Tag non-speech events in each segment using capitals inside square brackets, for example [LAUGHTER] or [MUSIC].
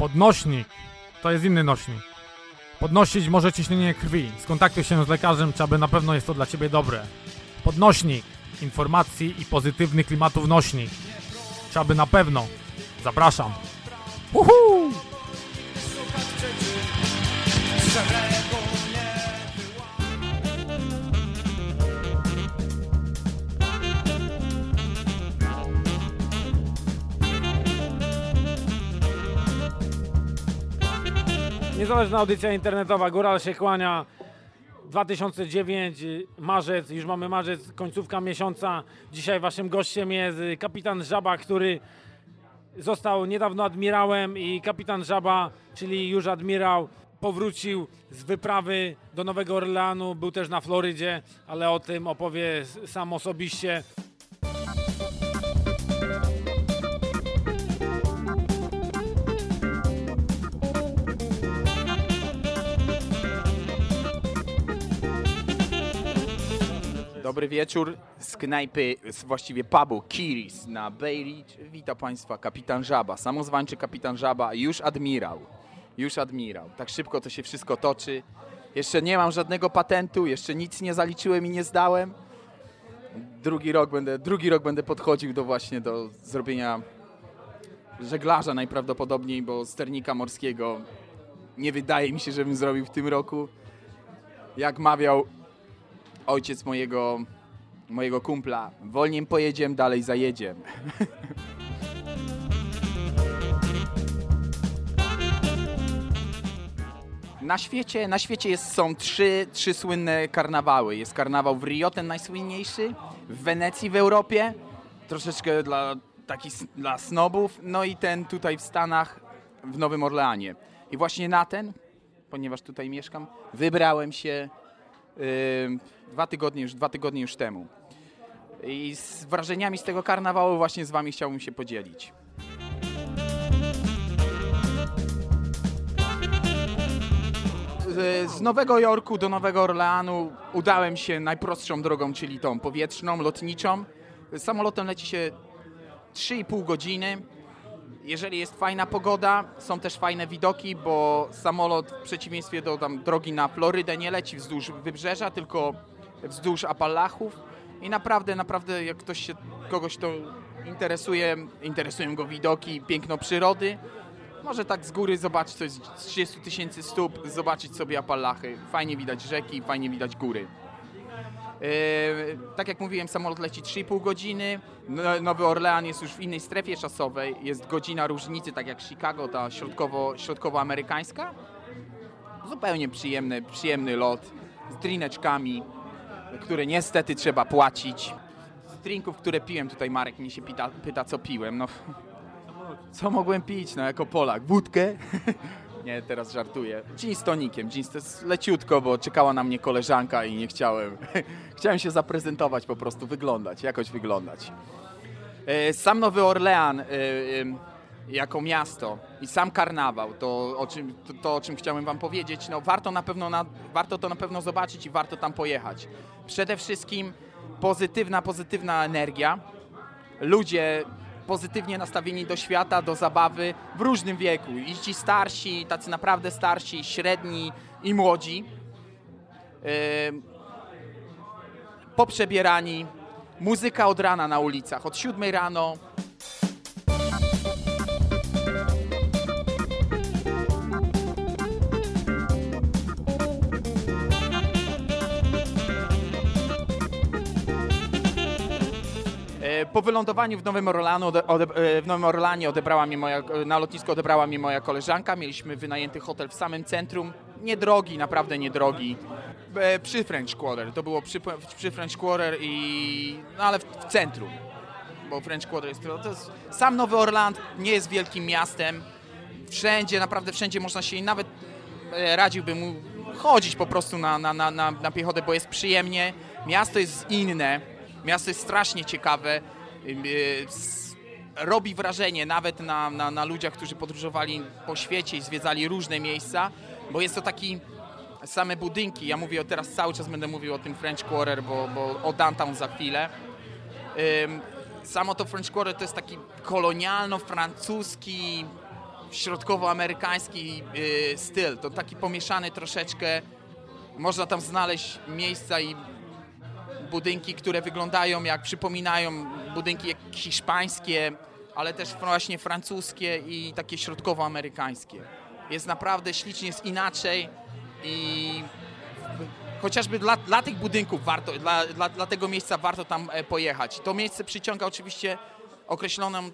Podnośnik to jest inny nośnik. Podnosić może ciśnienie krwi. Skontaktuj się z lekarzem, czy aby na pewno jest to dla Ciebie dobre. Podnośnik informacji i pozytywnych klimatów nośnik. Czy aby na pewno. Zapraszam. Uhu! Niezależna audycja internetowa, Góral się kłania. 2009, marzec, już mamy marzec, końcówka miesiąca. Dzisiaj waszym gościem jest kapitan Żaba, który został niedawno admirałem i kapitan Żaba, czyli już admirał, powrócił z wyprawy do Nowego Orleanu, był też na Florydzie, ale o tym opowie sam osobiście. Dobry wieczór z knajpy, z właściwie pubu Kiris na Bay Ridge. Witam Państwa, kapitan Żaba, samozwańczy kapitan Żaba, już admirał. Już admirał. Tak szybko to się wszystko toczy. Jeszcze nie mam żadnego patentu, jeszcze nic nie zaliczyłem i nie zdałem. Drugi rok będę, drugi rok będę podchodził do właśnie do zrobienia żeglarza najprawdopodobniej, bo sternika morskiego nie wydaje mi się, żebym zrobił w tym roku. Jak mawiał ojciec mojego, mojego kumpla. Wolniej pojedziemy, dalej zajedziemy. [LAUGHS] Na świecie, na świecie jest, są trzy, trzy słynne karnawały. Jest karnawał w Rio, ten najsłynniejszy, w Wenecji w Europie, troszeczkę dla takich dla snobów, no i ten tutaj w Stanach, w Nowym Orleanie. I właśnie na ten, ponieważ tutaj mieszkam, wybrałem się dwa tygodnie już, dwa tygodnie już temu. I z wrażeniami z tego karnawału właśnie z Wami chciałbym się podzielić. Z Nowego Jorku do Nowego Orleanu udałem się najprostszą drogą, czyli tą powietrzną, lotniczą. Samolotem leci się 3,5 godziny jeżeli jest fajna pogoda, są też fajne widoki, bo samolot w przeciwieństwie do tam, drogi na Florydę nie leci wzdłuż wybrzeża, tylko wzdłuż Apalachów. I naprawdę, naprawdę, jak ktoś się, kogoś to interesuje, interesują go widoki, piękno przyrody, może tak z góry zobaczyć coś z 30 tysięcy stóp, zobaczyć sobie Apalachy. Fajnie widać rzeki, fajnie widać góry. Yy, tak jak mówiłem, samolot leci 3,5 godziny. No, Nowy Orlean jest już w innej strefie czasowej. Jest godzina różnicy, tak jak Chicago, ta środkowo, środkowoamerykańska. Zupełnie przyjemny, przyjemny lot z drineczkami, które niestety trzeba płacić. Z drinków, które piłem, tutaj Marek mnie się pyta, pyta co piłem. No, co mogłem pić, no jako Polak? Wódkę? Nie, teraz żartuję. Gin z tonikiem. Jest leciutko, bo czekała na mnie koleżanka i nie chciałem. [LAUGHS] chciałem się zaprezentować, po prostu wyglądać, jakoś wyglądać. E, sam Nowy Orlean e, jako miasto i sam karnawał, to o czym, to, to o czym chciałem wam powiedzieć, no warto, na pewno na, warto to na pewno zobaczyć i warto tam pojechać. Przede wszystkim pozytywna, pozytywna energia. Ludzie pozytywnie nastawieni do świata, do zabawy w różnym wieku. I ci starsi, tacy naprawdę starsi, średni i młodzi. Poprzebierani. Muzyka od rana na ulicach, od 7 rano po wylądowaniu w Nowym, Orlanu, e, w Nowym Orlanie odebrała mnie moja, na lotnisku odebrała mnie moja koleżanka. Mieliśmy wynajęty hotel w samym centrum. Niedrogi, naprawdę niedrogi. E, przy French Quarter. To było przy, przy French Quarter i... No ale w, w centrum. Bo French Quarter jest, to jest... Sam Nowy Orland nie jest wielkim miastem. Wszędzie, naprawdę wszędzie można się... Nawet e, radziłbym chodzić po prostu na, na, na, na piechotę, bo jest przyjemnie. Miasto jest inne. Miasto jest strasznie ciekawe. Y, robi wrażenie nawet na, na, na ludziach, którzy podróżowali po świecie i zwiedzali różne miejsca, bo jest to taki same budynki. Ja mówię teraz cały czas będę mówił o tym French Quarter, bo, bo o downtown za chwilę. Samo to French Quarter to jest taki kolonialno-francuski środkowoamerykański y, styl. To taki pomieszany troszeczkę. Można tam znaleźć miejsca i budynki, które wyglądają jak, przypominają budynki hiszpańskie, ale też właśnie francuskie i takie środkowoamerykańskie. Jest naprawdę ślicznie, jest inaczej i chociażby dla, dla tych budynków warto, dla, dla, dla tego miejsca warto tam e, pojechać. To miejsce przyciąga oczywiście określoną,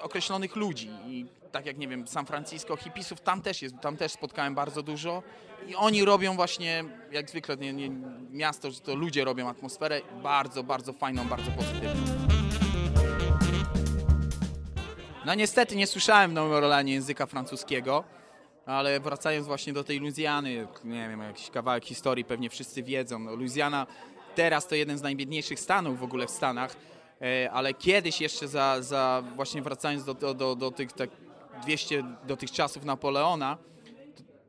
określonych ludzi i tak jak nie wiem, San Francisco, hipisów, tam też jest, tam też spotkałem bardzo dużo i oni robią właśnie, jak zwykle nie, nie, miasto, że to ludzie robią atmosferę bardzo, bardzo fajną, bardzo pozytywną. No niestety nie słyszałem w Nowym Orleanie języka francuskiego, ale wracając właśnie do tej Luizjany, nie wiem, jakiś kawałek historii pewnie wszyscy wiedzą. No, Luizjana teraz to jeden z najbiedniejszych stanów w ogóle w Stanach, ale kiedyś jeszcze za, za właśnie wracając do, do, do, do tych tak 200 do tych czasów Napoleona,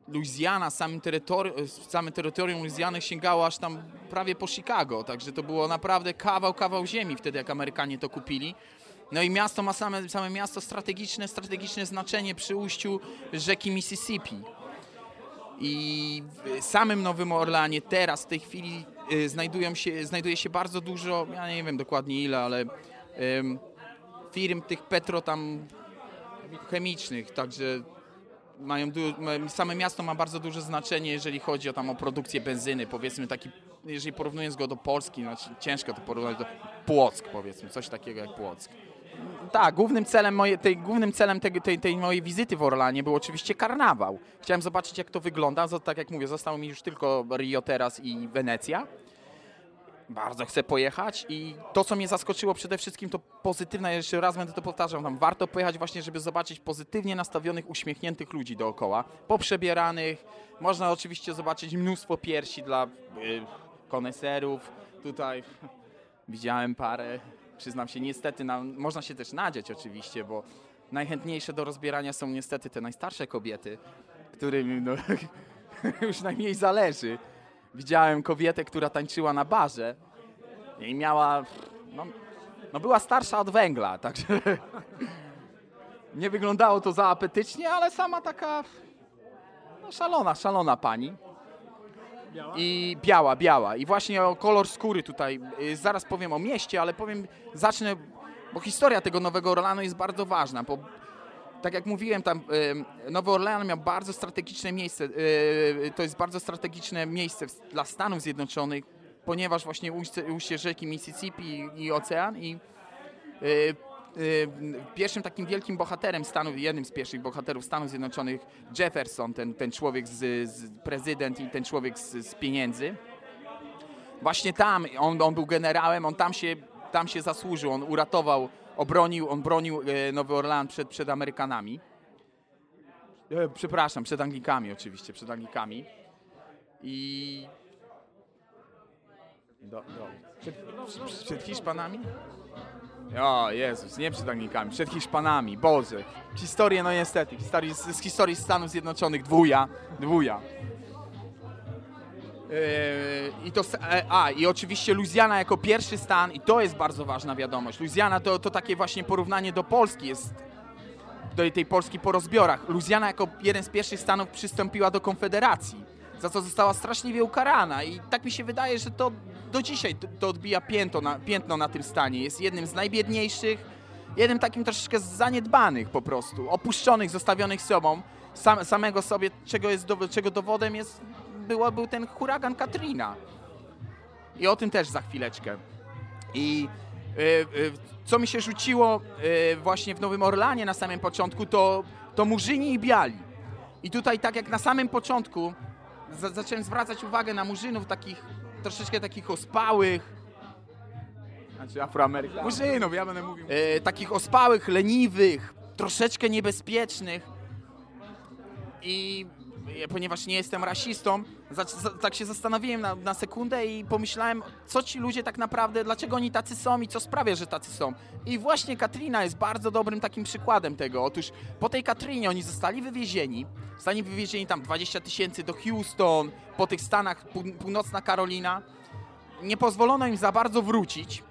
Luizjana, samym, terytori samym terytorium Luizjany sięgało aż tam prawie po Chicago, także to było naprawdę kawał, kawał ziemi wtedy, jak Amerykanie to kupili. No i miasto ma same, same miasto strategiczne, strategiczne znaczenie przy ujściu rzeki Mississippi. I w samym Nowym Orleanie teraz w tej chwili znajdują się, znajduje się bardzo dużo, ja nie wiem dokładnie ile, ale firm tych petro tam chemicznych, także mają same miasto ma bardzo duże znaczenie, jeżeli chodzi o tam o produkcję benzyny, powiedzmy taki, jeżeli porównując go do Polski, znaczy ciężko to porównać do Płock, powiedzmy, coś takiego jak Płock. Tak, głównym celem, moje, tej, głównym celem tej, tej, tej mojej wizyty w Orlanie był oczywiście karnawał. Chciałem zobaczyć, jak to wygląda. Tak jak mówię, zostało mi już tylko Rio teraz i Wenecja. Bardzo chcę pojechać i to, co mnie zaskoczyło przede wszystkim, to pozytywne, jeszcze raz będę to powtarzał, tam warto pojechać właśnie, żeby zobaczyć pozytywnie nastawionych, uśmiechniętych ludzi dookoła, poprzebieranych. Można oczywiście zobaczyć mnóstwo piersi dla y, koneserów. Tutaj [LAUGHS] widziałem parę, przyznam się, niestety, na, można się też nadzieć oczywiście, bo najchętniejsze do rozbierania są niestety te najstarsze kobiety, którym no, [LAUGHS] już najmniej zależy. Widziałem kobietę, która tańczyła na barze i miała, no, no była starsza od węgla, także [LAUGHS] nie wyglądało to za apetycznie, ale sama taka no, szalona, szalona pani. I biała, biała. I właśnie o kolor skóry tutaj, y, zaraz powiem o mieście, ale powiem, zacznę, bo historia tego Nowego Orlanu jest bardzo ważna, bo tak jak mówiłem, tam y, Nowy Orlean miał bardzo strategiczne miejsce, y, to jest bardzo strategiczne miejsce dla Stanów Zjednoczonych, ponieważ właśnie ujście, ujście rzeki Mississippi i, ocean i pierwszym takim wielkim bohaterem Stanów, jednym z pierwszych bohaterów Stanów Zjednoczonych, Jefferson, ten, ten człowiek z, z prezydent i ten człowiek z, z pieniędzy. Właśnie tam, on, on był generałem, on tam się, tam się zasłużył, on uratował, obronił, on bronił e, Nowy Orlean przed, przed Amerykanami. E, przepraszam, przed Anglikami oczywiście, przed Anglikami. I... Do, do. Przed, przed Hiszpanami? O Jezus, nie przed Anglikami, przed Hiszpanami, Boże. Historię, no niestety, historii, z, z historii Stanów Zjednoczonych, dwuja, dwuja. Yy, I to, e, a, i oczywiście Luizjana jako pierwszy stan, i to jest bardzo ważna wiadomość. Luizjana to, to takie właśnie porównanie do Polski jest, do tej Polski po rozbiorach. Luizjana jako jeden z pierwszych stanów przystąpiła do Konfederacji, za co została straszliwie ukarana i tak mi się wydaje, że to do dzisiaj to, odbija piętno na, piętno na tym stanie. Jest jednym z najbiedniejszych, jednym takim troszeczkę zaniedbanych po prostu, opuszczonych, zostawionych sobą, sam, samego sobie, czego, jest, czego dowodem jest, było, był ten huragan Katrina. I o tym też za chwileczkę. I y, y, co mi się rzuciło y, właśnie w Nowym Orlanie na samym początku, to, to murzyni i biali. I tutaj tak jak na samym początku za, zacząłem zwracać uwagę na murzynów takich, troszeczkę takich ospałych, znaczy Afroamerykanów. Murzynów, ja będę mówił. E, takich ospałych, leniwych, troszeczkę niebezpiecznych. I ponieważ nie jestem rasistą, za, za, tak się zastanowiłem na, na sekundę i pomyślałem, co ci ludzie tak naprawdę, dlaczego oni tacy są i co sprawia, że tacy są. I właśnie Katrina jest bardzo dobrym takim przykładem tego. Otóż po tej Katrinie oni zostali wywiezieni, zostali wywiezieni tam 20 tysięcy do Houston, po tych stanach pół, północna Karolina. Nie pozwolono im za bardzo wrócić.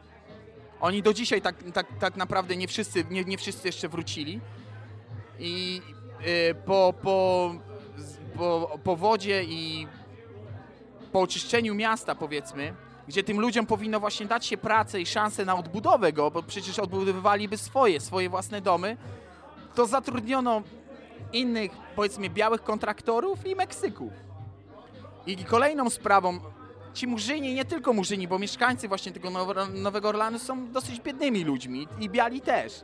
Oni do dzisiaj tak, tak, tak naprawdę nie wszyscy, nie, nie wszyscy jeszcze wrócili. I y, po, po, po, po wodzie i po oczyszczeniu miasta, powiedzmy, gdzie tym ludziom powinno właśnie dać się pracę i szansę na odbudowę go, bo przecież odbudowywaliby swoje, swoje własne domy, to zatrudniono innych, powiedzmy, białych kontraktorów i Meksyków. I kolejną sprawą, ci murzyni, nie tylko murzyni, bo mieszkańcy właśnie tego Now- Nowego Orlanu są dosyć biednymi ludźmi i biali też.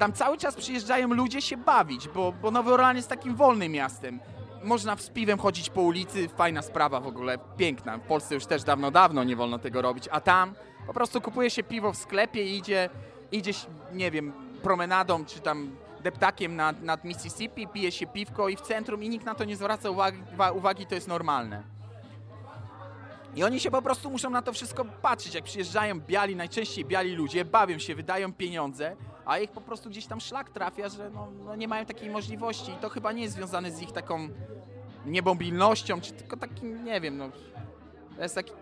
Tam cały czas przyjeżdżają ludzie się bawić, bo, bo Nowy Orlan jest takim wolnym miastem. Można z piwem chodzić po ulicy, fajna sprawa w ogóle, piękna. W Polsce już też dawno, dawno nie wolno tego robić, a tam po prostu kupuje się piwo w sklepie i idzie, idzie nie wiem, promenadą czy tam deptakiem nad, nad Mississippi, pije się piwko i w centrum i nikt na to nie zwraca uwagi, wa- uwagi to jest normalne. I oni się po prostu muszą na to wszystko patrzeć, jak przyjeżdżają biali, najczęściej biali ludzie, bawią się, wydają pieniądze, a ich po prostu gdzieś tam szlak trafia, że no, no nie mają takiej możliwości i to chyba nie jest związane z ich taką niemobilnością, czy tylko takim, nie wiem, no, to jest taki,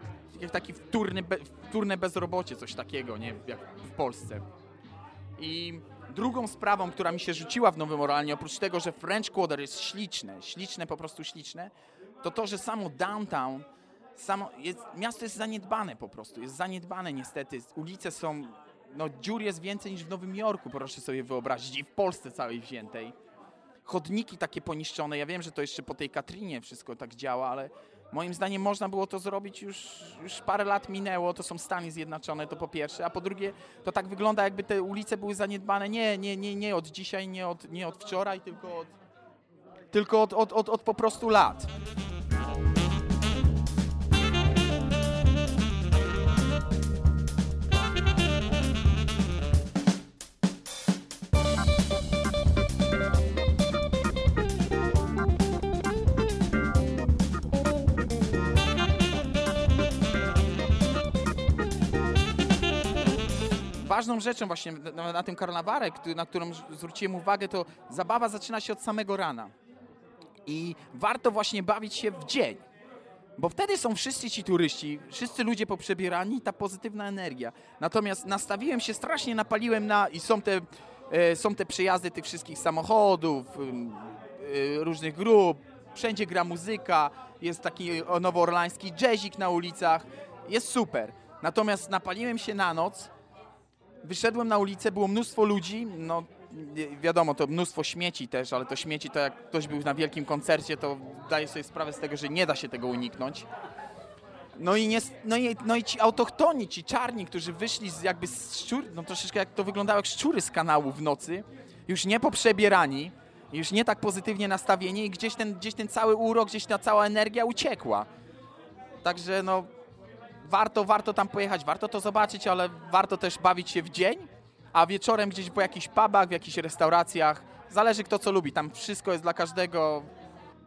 taki wtórny, be, wtórne bezrobocie, coś takiego, nie, jak w Polsce. I drugą sprawą, która mi się rzuciła w Nowym Orlanie, oprócz tego, że French Quarter jest śliczne, śliczne, po prostu śliczne, to to, że samo downtown, samo jest, miasto jest zaniedbane po prostu, jest zaniedbane niestety. Ulice są, no dziur jest więcej niż w Nowym Jorku, proszę sobie wyobrazić, i w Polsce całej wziętej. Chodniki takie poniszczone, ja wiem, że to jeszcze po tej Katrinie wszystko tak działa, ale moim zdaniem można było to zrobić już, już parę lat minęło, to są Stany Zjednoczone, to po pierwsze, a po drugie, to tak wygląda jakby te ulice były zaniedbane nie, nie, nie, nie od dzisiaj, nie od, nie od wczoraj, tylko od, tylko od, od, od, od po prostu lat. Ważną rzeczą właśnie na, na tym karnawarek, na którą zwróciłem uwagę, to zabawa zaczyna się od samego rana. I warto właśnie bawić się w dzień. Bo wtedy są wszyscy ci turyści, wszyscy ludzie poprzebierani, ta pozytywna energia. Natomiast nastawiłem się, strasznie napaliłem na i są te, e, są te przejazdy tych wszystkich samochodów, e, różnych grup, wszędzie gra muzyka, jest taki nowoorlański jazzik na ulicach, jest super. Natomiast napaliłem się na noc, wyszedłem na ulicę, było mnóstwo ludzi, no wiadomo, to mnóstwo śmieci też, ale to śmieci to jak ktoś był na wielkim koncercie, to daje sobie sprawę z tego, że nie da się tego uniknąć. No i, nie, no, i, no i ci autochtoni, ci czarni, którzy wyszli z jakby z szczur, no troszeczkę jak to wyglądało jak szczury z kanału w nocy, już nie poprzebierani, już nie tak pozytywnie nastawieni i gdzieś ten, gdzieś ten cały urok, gdzieś ta cała energia uciekła. Także no, warto, warto tam pojechać, warto to zobaczyć, ale warto też bawić się w dzień, a wieczorem gdzieś po jakichś pubach, w jakichś restauracjach. Zależy kto co lubi, tam wszystko jest dla każdego.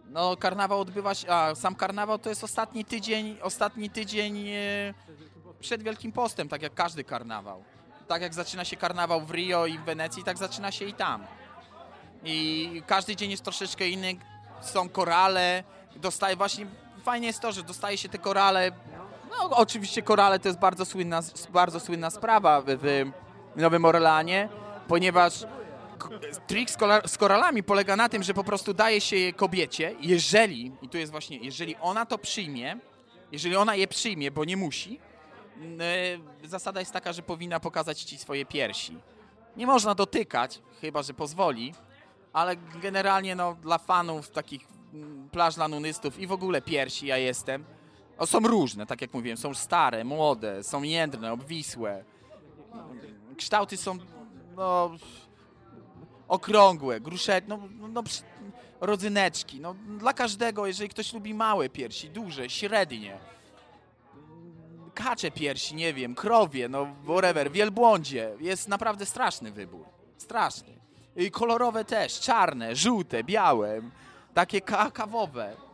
No, karnawał odbywa się, a sam karnawał to jest ostatni tydzień, ostatni tydzień e, przed Wielkim Postem, tak jak każdy karnawał. Tak jak zaczyna się karnawał w Rio i w Wenecji, tak zaczyna się i tam. I każdy dzień jest troszeczkę inny, są korale, dostaje właśnie, fajnie jest to, że dostaje się te korale, no oczywiście korale to jest bardzo słynna, bardzo słynna sprawa w, w Nowym Orleanie, ponieważ trik z, z koralami polega na tym, że po prostu daje się je kobiecie, jeżeli, i tu jest właśnie, jeżeli ona to przyjmie, jeżeli ona je przyjmie, bo nie musi, e, zasada jest taka, że powinna pokazać ci swoje piersi. Nie można dotykać, chyba że pozwoli, ale generalnie no, dla fanów takich plaż dla nunystów i w ogóle piersi ja jestem. O, są różne, tak jak mówiłem, są stare, młode, są jędrne, obwisłe. Kształty są no, okrągłe, grusze, no, no, rodzyneczki. No, dla każdego, jeżeli ktoś lubi małe piersi, duże, średnie, kacze piersi, nie wiem, krowie, no whatever, wielbłądzie. Jest naprawdę straszny wybór. Straszny. I kolorowe też, czarne, żółte, białe, takie ka kawowe.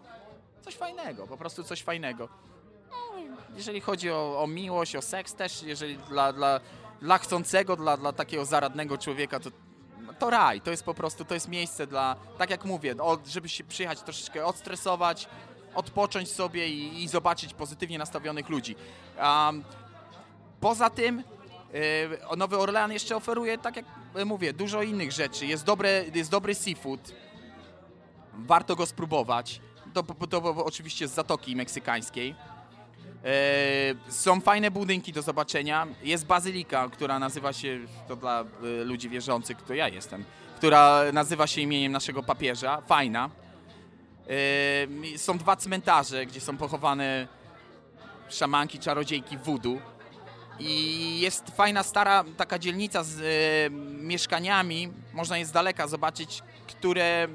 Coś fajnego, po prostu coś fajnego. No, jeżeli chodzi o, o miłość, o seks też, jeżeli dla, dla, dla chcącego, dla, dla takiego zaradnego człowieka, to, to raj. To jest po prostu, to jest miejsce dla, tak jak mówię, o, żeby się przyjechać troszeczkę odstresować, odpocząć sobie i, i zobaczyć pozytywnie nastawionych ludzi. Um, poza tym e, Nowy Orlean jeszcze oferuje, tak jak mówię, dużo innych rzeczy. Jest, dobre, jest dobry seafood. Warto go spróbować. To, to, oczywiście z Zatoki Meksykańskiej. E, są fajne budynki do zobaczenia. Jest bazylika, która nazywa się, to dla e, ludzi wierzących, to ja jestem, która nazywa się imieniem naszego papieża. Fajna. E, są dwa cmentarze, gdzie są pochowane szamanki, czarodziejki voodoo. I jest fajna, stara taka dzielnica z mieszkaniami. Można je z daleka zobaczyć, które,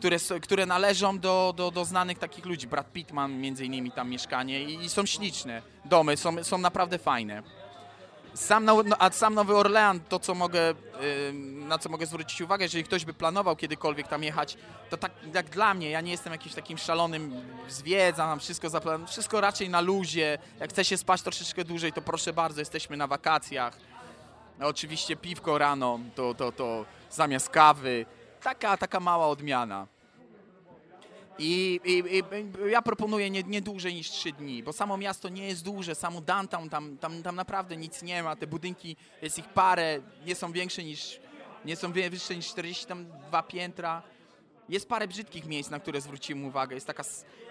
które, które należą do, do, do znanych takich ludzi. Brad Pitt ma między innymi tam mieszkanie i, i są śliczne. Domy są, są naprawdę fajne. Sam, no, a sam Nowy Orlean, to co mogę, y, na co mogę zwrócić uwagę, jeżeli ktoś by planował kiedykolwiek tam jechać, to tak jak dla mnie, ja nie jestem jakimś takim szalonym zwiedzam, wszystko zaplan, wszystko raczej na luzie. Jak chce się spać troszeczkę dłużej, to proszę bardzo, jesteśmy na wakacjach. Oczywiście piwko rano, to, to, to zamiast kawy. Taka, taka mała odmiana. I, i, i ja proponuję nie, nie dłużej niż 3 dni, bo samo miasto nie jest duże, samo downtown, tam, tam, tam naprawdę nic nie ma, te budynki, jest ich parę, nie są większe niż, nie są wyższe niż 42 piętra. Jest parę brzydkich miejsc, na które zwróciłem uwagę. Jest taka,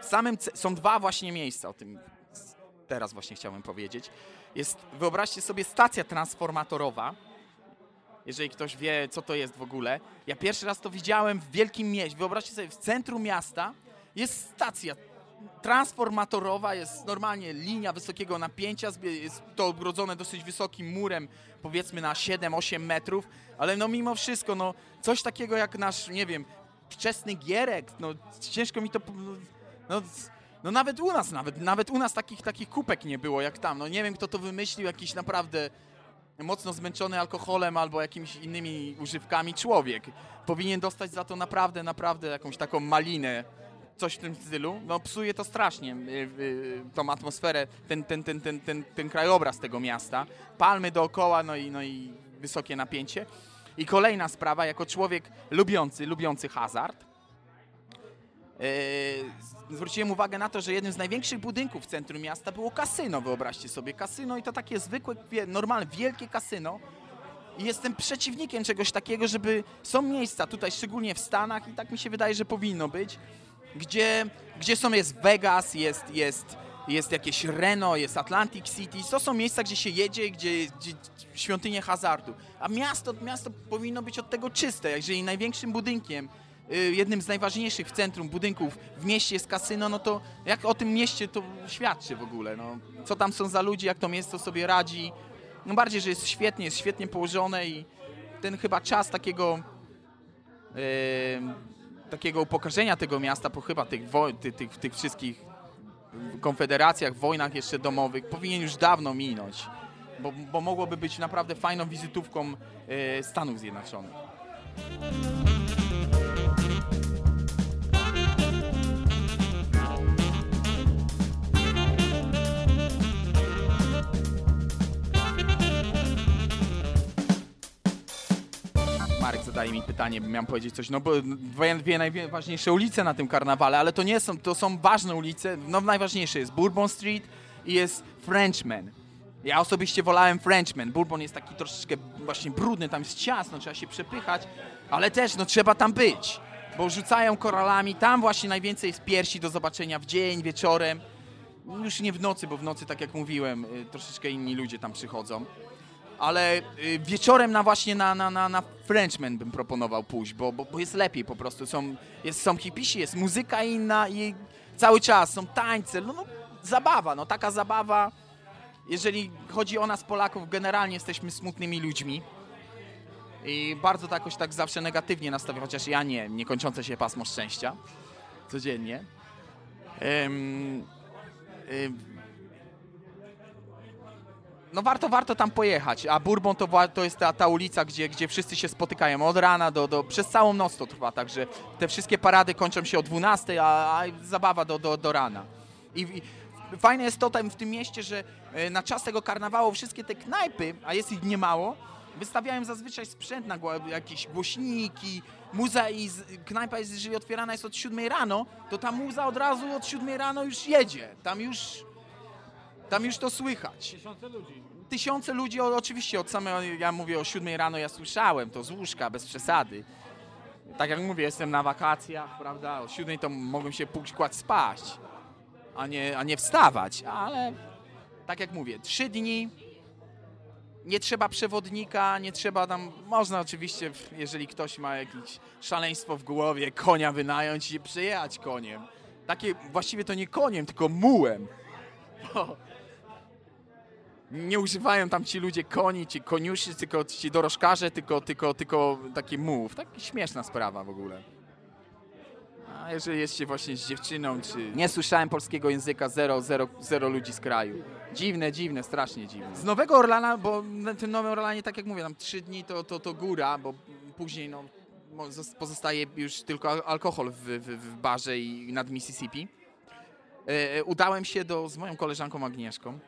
samym, są dwa właśnie miejsca, o tym teraz właśnie chciałem powiedzieć. Jest, wyobraźcie sobie, stacja transformatorowa, jeżeli ktoś wie, co to jest w ogóle. Ja pierwszy raz to widziałem w wielkim mieście. Wyobraźcie sobie, w centrum miasta jest stacja transformatorowa, jest normalnie linia wysokiego napięcia, jest to ogrodzone dosyć wysokim murem, powiedzmy na 7-8 metrów, ale no mimo wszystko, no coś takiego jak nasz, nie wiem, wczesny Gierek, no ciężko mi to... No, no nawet u nas, nawet, nawet u nas takich, takich kupek nie było jak tam. No nie wiem, kto to wymyślił, jakiś naprawdę mocno zmęczony alkoholem albo jakimiś innymi używkami człowiek. Powinien dostać za to naprawdę, naprawdę jakąś taką malinę, coś w tym stylu. No psuje to strasznie y, y, tą atmosferę, ten, ten, ten, ten, ten, ten krajobraz tego miasta. Palmy dookoła, no i, no i wysokie napięcie. I kolejna sprawa, jako człowiek lubiący, lubiący hazard, zwróciłem uwagę na to, że jednym z największych budynków w centrum miasta było kasyno, wyobraźcie sobie. Kasyno i to takie zwykłe, normalne, wielkie kasyno. I jestem przeciwnikiem czegoś takiego, żeby... Są miejsca tutaj, szczególnie w Stanach i tak mi się wydaje, że powinno być, gdzie, gdzie są, jest Vegas, jest, jest, jest jakieś Reno, jest Atlantic City. To są miejsca, gdzie się jedzie, gdzie, gdzie świątynie hazardu. A miasto, miasto powinno być od tego czyste. Jeżeli największym budynkiem jednym z najważniejszych w centrum budynków w mieście jest kasyno, no to jak o tym mieście to świadczy w ogóle, no. Co tam są za ludzie, jak to miasto sobie radzi. No bardziej, że jest świetnie, jest świetnie położone i ten chyba czas takiego y, takiego upokarzenia tego miasta po chyba tych, woj- ty, tych, tych wszystkich konfederacjach, wojnach jeszcze domowych powinien już dawno minąć, bo, bo mogłoby być naprawdę fajną wizytówką y, Stanów Zjednoczonych. Zadaje mi pytanie, bym miał powiedzieć coś, no bo dwie, dwie najważniejsze ulice na tym karnawale, ale to nie są, to są ważne ulice, no najważniejsze jest Bourbon Street i jest Frenchman. Ja osobiście wolałem Frenchman. Bourbon jest taki troszeczkę właśnie brudny, tam jest ciasno, trzeba się przepychać, ale też no trzeba tam być, bo rzucają koralami, tam właśnie najwięcej jest piersi do zobaczenia w dzień, wieczorem. Już nie w nocy, bo w nocy, tak jak mówiłem, y, troszeczkę inni ludzie tam przychodzą ale y, wieczorem na właśnie na, na, na, na Frenchman bym proponował pójść, bo, bo, bo jest lepiej po prostu. Są, jest, są hipisi, jest muzyka inna i cały czas są tańce, no, no zabawa, no taka zabawa. Jeżeli chodzi o nas Polaków, generalnie jesteśmy smutnymi ludźmi i bardzo to jakoś tak zawsze negatywnie nastawiam, chociaż ja nie, niekończące się pasmo szczęścia codziennie. Ym, ym, no warto, warto tam pojechać, a Bourbon to, to jest ta, ta ulica, gdzie, gdzie wszyscy się spotykają. Od rana do, do, przez całą noc to trwa, także te wszystkie parady kończą się o 12, a, a zabawa do, do, do rana. I, I fajne jest to tam w tym mieście, że e, na czas tego karnawału wszystkie te knajpy, a jest ich niemało, wystawiają zazwyczaj sprzęt na jakieś głośniki, muza i knajpa jest, jeżeli otwierana jest od 7 rano, to ta muza od razu od 7 rano już jedzie, tam już Tam już to słychać. Tysiące ludzi. Tysiące ludzi, o, oczywiście od samego, ja mówię o siódmej rano, ja słyszałem to z łóżka, bez przesady. Tak jak mówię, jestem na wakacjach, prawda, o siódmej to mogłem się pójść kłaść spać, a nie, a nie wstawać, ale tak jak mówię, trzy dni, nie trzeba przewodnika, nie trzeba tam, można oczywiście, jeżeli ktoś ma jakieś szaleństwo w głowie, konia wynająć i przejechać koniem. Takie, właściwie to nie koniem, tylko mułem. Bo nie używają tam ci ludzie koni, ci koniuszy, tylko ci dorożkarze, tylko, tylko, tylko taki mów. Tak śmieszna sprawa w ogóle. A jeżeli jest właśnie z dziewczyną, czy... Nie słyszałem polskiego języka, zero, zero, zero ludzi z kraju. Dziwne, dziwne, strasznie dziwne. Z Nowego Orlana, bo na tym Nowym Orlanie, tak jak mówię, tam trzy dni to, to, to góra, bo później no, pozostaje już tylko al- alkohol w, w, w barze i nad Mississippi. E, e, udałem się do, z moją koleżanką Agnieszką.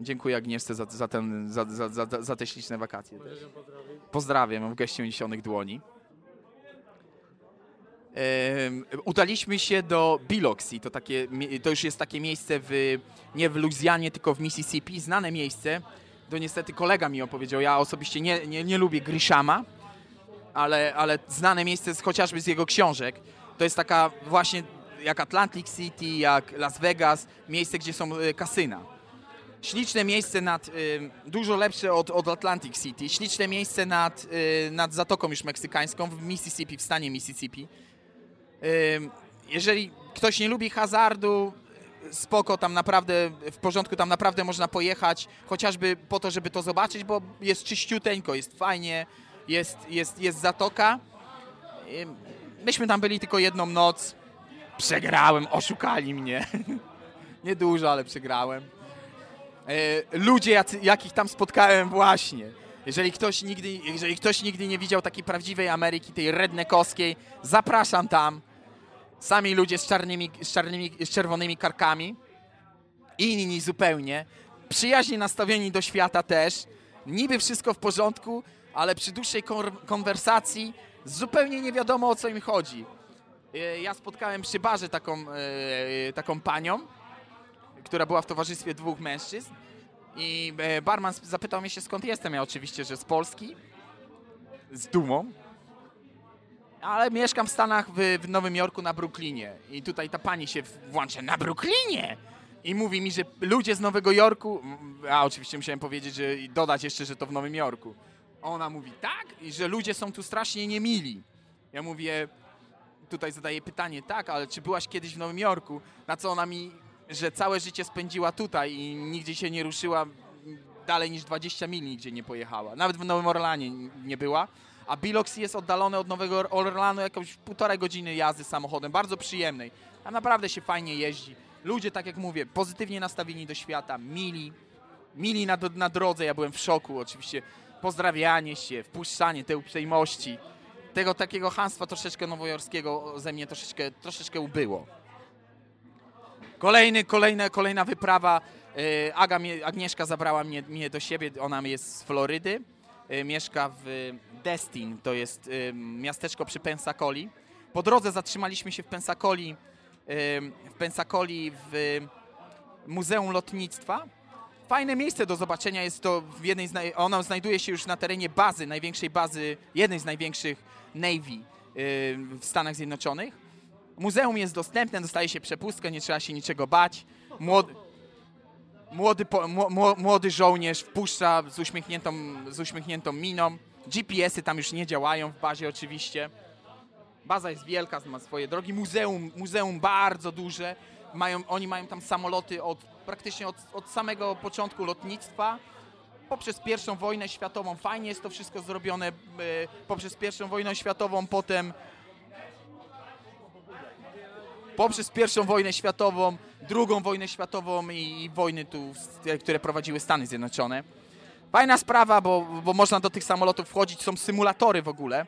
Dziękuję Agnieszce za, za, ten, za, za, za, te śliczne wakacje. Też. Pozdrawiam w geście uniesionych dłoni. Em, udaliśmy się do Biloxi. To, takie, to już jest takie miejsce w, nie w Luizjanie, tylko w Mississippi. Znane miejsce. To niestety kolega mi opowiedział. Ja osobiście nie, nie, nie lubię Grishama, ale, ale znane miejsce z, chociażby z jego książek. To jest taka właśnie jak Atlantic City, jak Las Vegas, miejsce, gdzie są e, kasyna. Śliczne miejsce nad, y, dużo lepsze od, od Atlantic City, śliczne miejsce nad, y, nad Zatoką już meksykańską w Mississippi, w stanie Mississippi. Ym, jeżeli ktoś nie lubi hazardu, spoko, tam naprawdę, w porządku, tam naprawdę można pojechać, chociażby po to, żeby to zobaczyć, bo jest czyściuteńko, jest fajnie, jest, jest, jest zatoka. Myśmy tam byli tylko jedną noc, przegrałem, oszukali mnie. [LAUGHS] Niedużo, ale przegrałem. E, ludzie, jacy, jakich tam spotkałem właśnie. Jeżeli ktoś, nigdy, jeżeli ktoś nigdy nie widział takiej prawdziwej Ameryki, tej redneckowskiej, zapraszam tam. Sami ludzie z czarnymi, z czarnymi, z czerwonymi karkami. Inni zupełnie. Przyjaźnie nastawieni do świata też. Niby wszystko w porządku, ale przy dłuższej kon- konwersacji zupełnie nie wiadomo o co im chodzi. E, Ja spotkałem przy barze taką, e, taką panią, która była w towarzystwie dwóch mężczyzn. I e, barman zapytał mnie się skąd jestem. Ja oczywiście, że z Polski. Z dumą. Ale mieszkam w Stanach, w, w Nowym Jorku, na Brooklynie. I tutaj ta pani się włącza na Brooklynie! I mówi mi, że ludzie z Nowego Jorku. A oczywiście musiałem powiedzieć, że i dodać jeszcze, że to w Nowym Jorku. Ona mówi tak, i że ludzie są tu strasznie niemili. Ja mówię, tutaj zadaję pytanie, tak, ale czy byłaś kiedyś w Nowym Jorku? Na co ona mi, że całe życie spędziła tutaj i nigdzie się nie ruszyła dalej niż 20 mil nigdzie nie pojechała. Nawet w Nowym Orlanie nie była. A Biloxi jest oddalone od Nowego Or- Orlanu jakąś półtorej godziny jazdy samochodem, bardzo przyjemnej. Tam naprawdę się fajnie jeździ. Ludzie, tak jak mówię, pozytywnie nastawieni do świata, mili, mili na, na drodze. Ja byłem w szoku, oczywiście. Pozdrawianie się, wpuszczanie tej uprzejmości. Tego takiego hamstwa troszeczkę nowojorskiego ze mnie troszeczkę, troszeczkę ubyło. Kolejny, kolejna, kolejna wyprawa. E, Aga, Agnieszka zabrała mnie, mnie do siebie. Ona jest z Florydy. E, Mieszka w Destin, to jest e, miasteczko przy Pensacoli. Po drodze zatrzymaliśmy się w Pensacoli, w Pensacoli w Muzeum Lotnictwa. Fajne miejsce do zobaczenia jest to w jednej z ono znajduje się już na terenie bazy, największej bazy, jednej z największych Navy w Stanach Zjednoczonych. Muzeum jest dostępne, dostaje się przepustkę, nie trzeba się niczego bać. Młody, młody, po, mło- mło- młody żołnierz wpuszcza z uśmiechniętą, z uśmiechniętą miną. GPS-y tam już nie działają w bazie oczywiście. Baza jest wielka, ma swoje drogi. Muzeum, muzeum bardzo duże. Mają, oni mają tam samoloty od, praktycznie od, od samego początku lotnictwa poprzez pierwszą wojnę światową. Fajnie jest to wszystko zrobione e, poprzez pierwszą wojnę światową, potem poprzez pierwszą wojnę światową, drugą wojnę światową i, i wojny tu, które prowadziły Stany Zjednoczone. Fajna sprawa, bo, bo można do tych samolotów wchodzić, są symulatory w ogóle.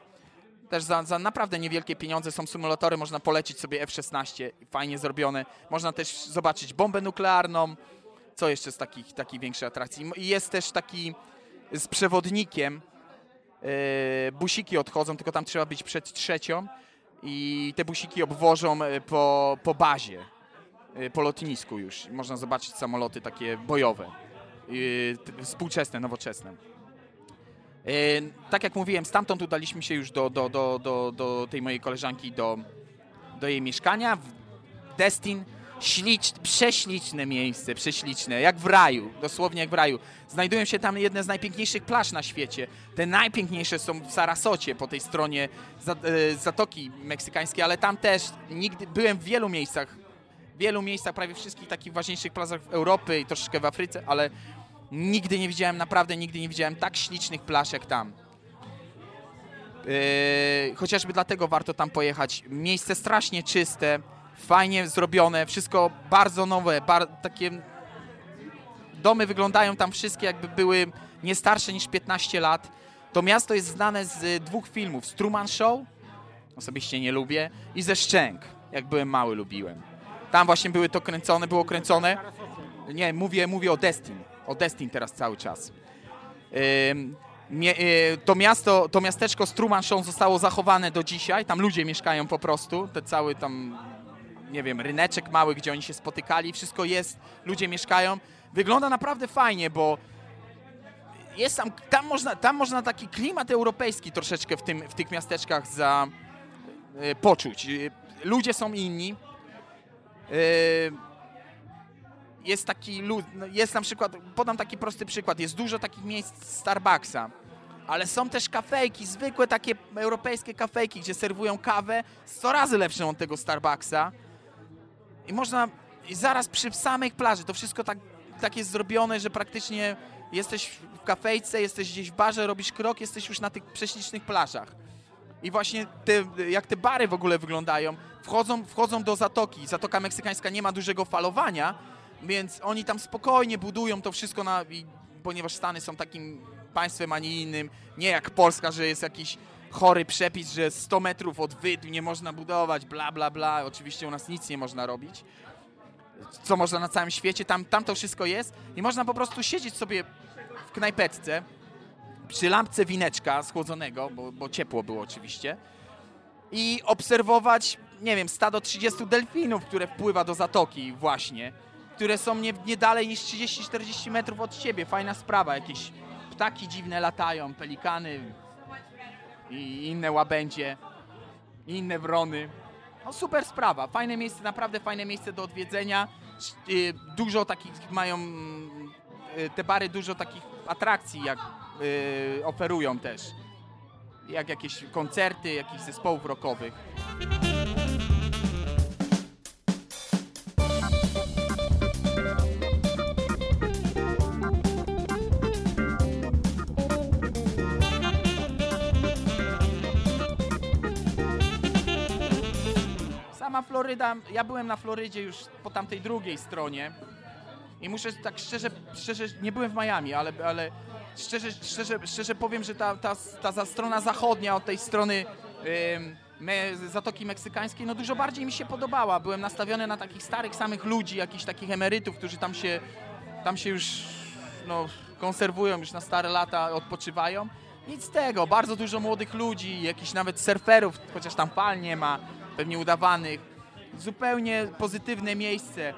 Też za, za naprawdę niewielkie pieniądze są symulatory, można polecić sobie F-16, fajnie zrobione. Można też zobaczyć bombę nuklearną. Co jeszcze z takich, takich większych atrakcji? I Jest też taki z przewodnikiem, e, busiki odchodzą, tylko tam trzeba być przed trzecią i te busiki obwożą e, po, po bazie. y, po lotnisku już. Można zobaczyć samoloty takie bojowe, t- współczesne, nowoczesne. Tak jak mówiłem, stamtąd udaliśmy się już do, do, do, do, do tej mojej koleżanki, do, do jej mieszkania. Destin, ślicz, prześliczne miejsce, prześliczne, jak w raju, dosłownie jak w raju. Znajdują się tam jedne z najpiękniejszych plaż na świecie. Te najpiękniejsze są w Sarasocie, po tej stronie e, Zatoki Meksykańskiej, ale tam też nigdy, byłem w wielu miejscach, w wielu miejscach, prawie wszystkich takich ważniejszych plazach w Europy i troszeczkę w Afryce, ale nigdy nie widziałem, naprawdę nigdy nie widziałem tak ślicznych plaż jak tam. Yy, chociażby dlatego warto tam pojechać. Miejsce strasznie czyste, fajnie zrobione, wszystko bardzo nowe, bar, takie domy wyglądają tam wszystkie jakby były nie starsze niż 15 lat. To miasto jest znane z y, dwóch filmów, z Truman Show, osobiście nie lubię, i ze Szczęk, jak byłem mały lubiłem. Tam właśnie były to kręcone, było kręcone. Nie, mówię, mówię o Destin, o Destin teraz cały czas. Y, to miasto, to miasteczko z Truman Show zostało zachowane do dzisiaj, tam ludzie mieszkają po prostu, te cały tam, nie wiem, ryneczek mały, gdzie oni się spotykali, wszystko jest, ludzie mieszkają. Wygląda naprawdę fajnie, bo jest tam, tam można, tam można taki klimat europejski troszeczkę w, tym, w tych miasteczkach za, y, poczuć. Y, Ludzie są inni. Y, jest taki, lu- no, jest na przykład, podam taki prosty przykład, jest dużo takich miejsc Starbucksa, ale są też kafejki, zwykłe takie europejskie kafejki, gdzie serwują kawę 100 razy lepszą od tego Starbucksa i można, i zaraz przy samej plaży, to wszystko tak, tak jest zrobione, że praktycznie jesteś w kafejce, jesteś gdzieś w barze, robisz krok, jesteś już na tych prześlicznych plażach. I właśnie te, jak te bary w ogóle wyglądają, wchodzą, wchodzą do zatoki. Zatoka Meksykańska nie ma dużego falowania, więc oni tam spokojnie budują to wszystko, na, ponieważ Stany są takim państwem, a nie innym. Nie jak Polska, że jest jakiś chory przepis, że 100 metrów od wydm nie można budować, bla, bla, bla. Oczywiście u nas nic nie można robić. Co można na całym świecie, tam, tam to wszystko jest. I można po prostu siedzieć sobie w knajpeczce, przy lampce wineczka schłodzonego, bo, bo ciepło było oczywiście, i obserwować, nie wiem, stado 30 delfinów, które wpływa do zatoki właśnie, które są nie, nie dalej niż 30-40 metrów od siebie. Fajna sprawa, jakieś ptaki dziwne latają, pelikany i inne łabędzie, i inne wrony. No super sprawa, fajne miejsce, naprawdę fajne miejsce do odwiedzenia. Sz- y, Dużo takich mają, mm, y, te bary dużo takich atrakcji jak y, oferują też. Jak jakieś koncerty, jakichś zespołów rockowych. Floryda, ja byłem na Florydzie już po tamtej drugiej stronie i muszę tak szczerze, szczerze nie byłem w Miami, ale, ale szczerze, szczerze, szczerze powiem, że ta, ta, ta strona zachodnia od tej strony me, Zatoki Meksykańskiej, no dużo bardziej mi się podobała. Byłem nastawiony na takich starych samych ludzi, jakichś takich emerytów, którzy tam się, tam się już no, konserwują, już na stare lata odpoczywają. Nic z tego, bardzo dużo młodych ludzi, jakichś nawet surferów, chociaż tam fal nie ma, pewnie udawanych. Zupełnie pozytywne miejsce.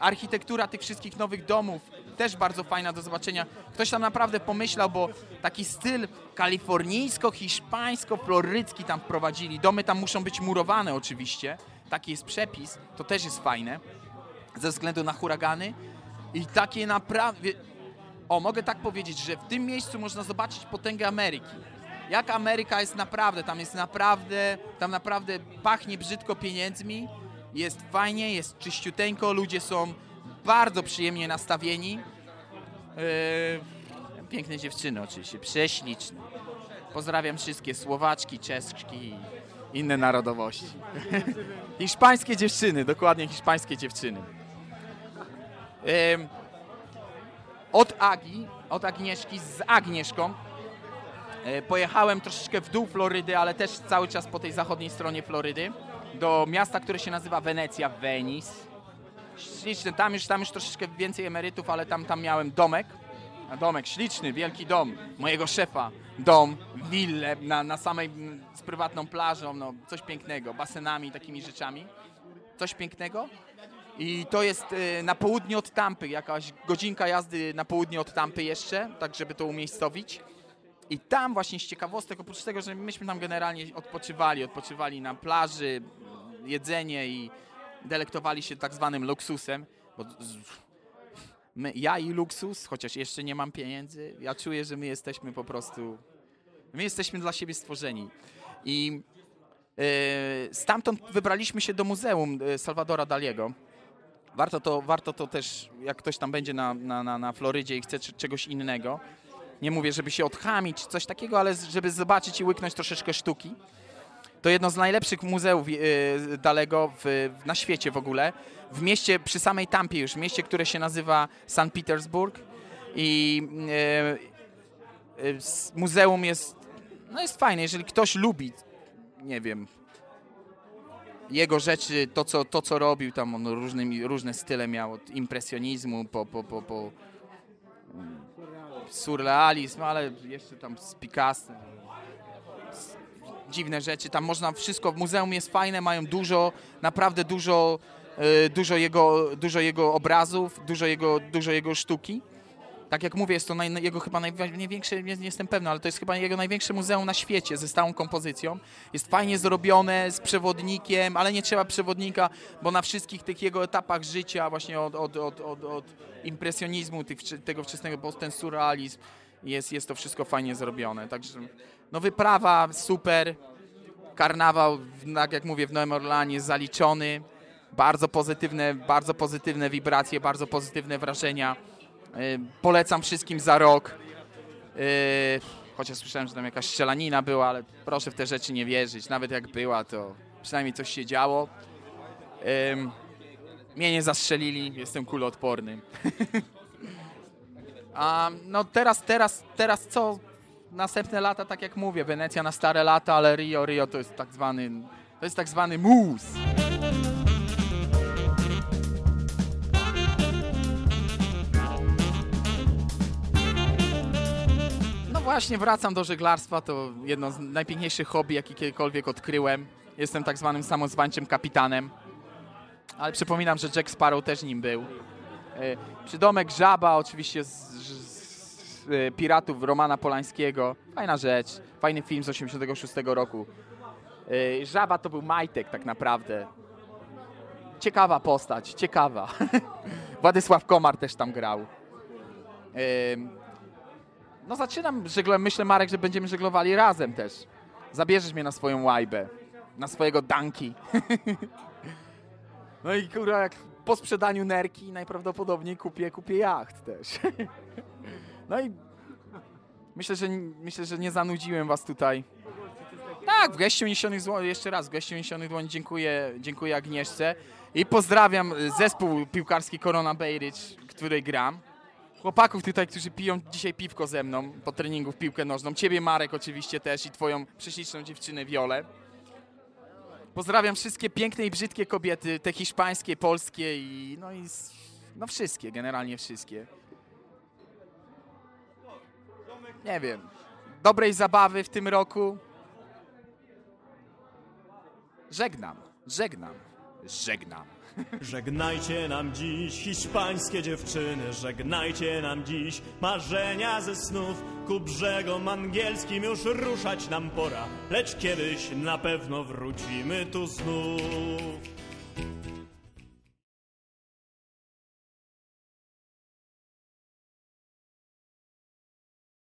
Architektura tych wszystkich nowych domów też bardzo fajna do zobaczenia. Ktoś tam naprawdę pomyślał, bo taki styl kalifornijsko-hiszpańsko-florycki tam wprowadzili. Domy tam muszą być murowane oczywiście. Taki jest przepis, to też jest fajne ze względu na huragany. I takie naprawdę. O, mogę tak powiedzieć, że w tym miejscu można zobaczyć potęgę Ameryki. Jak Ameryka jest naprawdę, tam jest naprawdę, tam naprawdę pachnie brzydko pieniędzmi, jest fajnie, jest czyściuteńko, ludzie są bardzo przyjemnie nastawieni. Yy, piękne dziewczyny oczywiście, prześliczne. Pozdrawiam wszystkie Słowaczki, Czeszki i inne narodowości. [LAUGHS] hiszpańskie dziewczyny, dokładnie hiszpańskie dziewczyny. Ym, od Agi, od Agnieszki z Agnieszką e, pojechałem troszeczkę w dół Florydy, ale też cały czas po tej zachodniej stronie Florydy do miasta, które się nazywa Wenecja, Venice. Śliczne, tam już, tam już troszeczkę więcej emerytów, ale tam, tam miałem domek. Domek, śliczny, wielki dom mojego szefa. Dom, willę na, na samej, z prywatną plażą, no coś pięknego, basenami, takimi rzeczami. Coś pięknego. I to jest e, na południe od Tampy, jakaś godzinka jazdy na południe od Tampy jeszcze, tak żeby to umiejscowić. I tam właśnie z ciekawostek, oprócz tego, że myśmy tam generalnie odpoczywali, odpoczywali na plaży, jedzenie i delektowali się tak zwanym luksusem, bo my, ja i luksus, chociaż jeszcze nie mam pieniędzy, ja czuję, że my jesteśmy po prostu, my jesteśmy dla siebie stworzeni. I e, stamtąd wybraliśmy się do muzeum e, Salvadora Daliego. Warto to, warto to też, jak ktoś tam będzie na, na, na, na Florydzie i chce czegoś innego, nie mówię, żeby się odchamić coś takiego, ale żeby zobaczyć i łyknąć troszeczkę sztuki. To jedno z najlepszych muzeów e, Dalego w, na świecie w ogóle. W mieście przy samej Tampie już, mieście, które się nazywa St. Petersburg. I s- muzeum jest, no jest fajne, jeżeli ktoś lubi, nie wiem, jego rzeczy, to co, to co robił, tam on różnymi, różne style miał, od impresjonizmu po, po, po, po surrealizm, ale jeszcze tam z Picasso. Dziwne rzeczy, tam można wszystko, w muzeum jest fajne, mają dużo, naprawdę dużo, e, dużo, jego, dużo jego obrazów, dużo jego, dużo jego sztuki. Tak jak mówię, jest to naj, jego chyba najwi- największe, nie, nie jestem pewny, ale to jest chyba jego największe muzeum na świecie ze stałą kompozycją. Jest fajnie zrobione, z przewodnikiem, ale nie trzeba przewodnika, bo na wszystkich tych jego etapach życia, właśnie od, od, od, od, od impresjonizmu, tych, tego wczesnego, bo ten surrealizm, jest, jest to wszystko fajnie zrobione. Także no wyprawa super, karnawał, tak jak mówię, w Nowym Orlanie zaliczony. Bardzo pozytywne, bardzo pozytywne wibracje, bardzo pozytywne wrażenia. Y, Polecam wszystkim za rok. Y, Chociaż słyszałem, że tam jakaś strzelanina była, ale proszę w te rzeczy nie wierzyć. Nawet jak była, to przynajmniej coś się działo. Mnie nie zastrzelili, jestem kuloodporny. [LAUGHS] A no teraz, teraz, teraz co? Następne lata, tak jak mówię, Wenecja na stare lata, ale Rio, Rio to jest tak zwany, to jest tak zwany mus. Właśnie, wracam do żeglarstwa. To jedno z najpiękniejszych hobby, jakie kiedykolwiek odkryłem. Jestem tak zwanym samozwańczym kapitanem. Ale przypominam, że Jack Sparrow też nim był. E, Przydomek Żaba, oczywiście z, z, z e, Piratów Romana Polańskiego. Fajna rzecz. Fajny film z 86 roku. E, Żaba to był Majtek tak naprawdę. Ciekawa postać, ciekawa. [LAUGHS] Władysław Komar też tam grał. No zaczynam żeglem, myślę Marek, że będziemy żeglowali razem też. Zabierzesz mnie na swoją łajbę, na swojego danki. [LAUGHS] no i kurwa, jak po sprzedaniu nerki najprawdopodobniej kupię, kupię jacht też. [LAUGHS] no i myślę, że myślę, że nie zanudziłem was tutaj. Tak, w geście uniesionych dłoni, jeszcze raz, w geście uniesionych dłoni dziękuję, dziękuję Agnieszce i pozdrawiam zespół piłkarski Corona Bejrycz, w której gram chłopaków tutaj, którzy piją dzisiaj piwko ze mną po treningu w piłkę nożną. Ciebie, Marek, oczywiście też i twoją prześliczną dziewczynę, Wiolę. Pozdrawiam wszystkie piękne i brzydkie kobiety, te hiszpańskie, polskie i no i no wszystkie, generalnie wszystkie. Nie wiem. Dobrej zabawy w tym roku. Żegnam, żegnam, żegnam. Żegnajcie nam dziś hiszpańskie dziewczyny, żegnajcie nam dziś marzenia ze snów. Ku brzegom angielskim już ruszać nam pora, lecz kiedyś na pewno wrócimy tu znów.